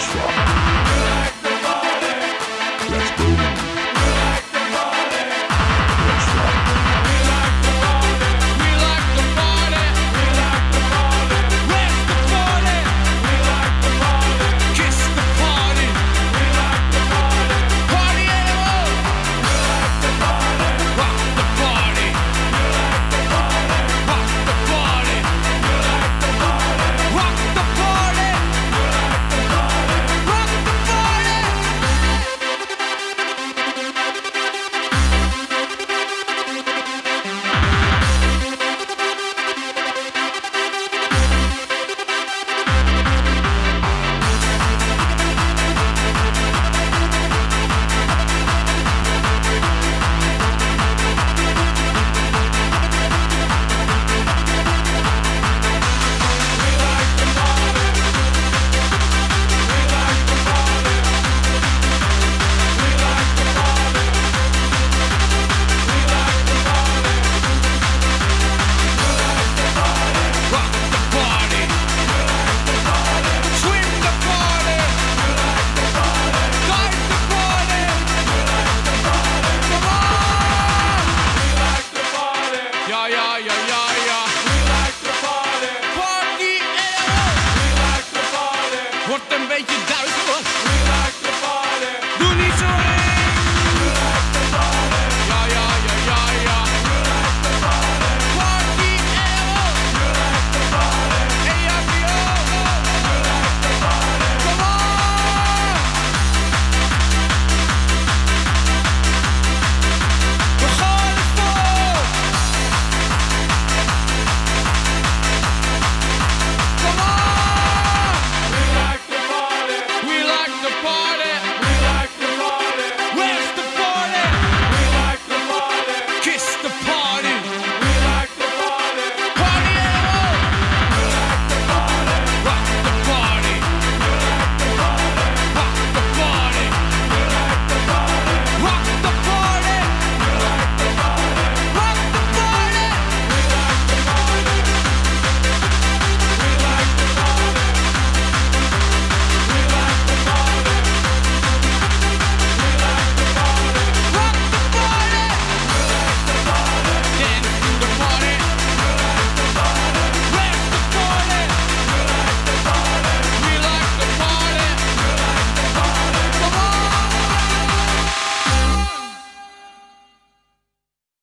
Nashville. yeah, yeah, yeah.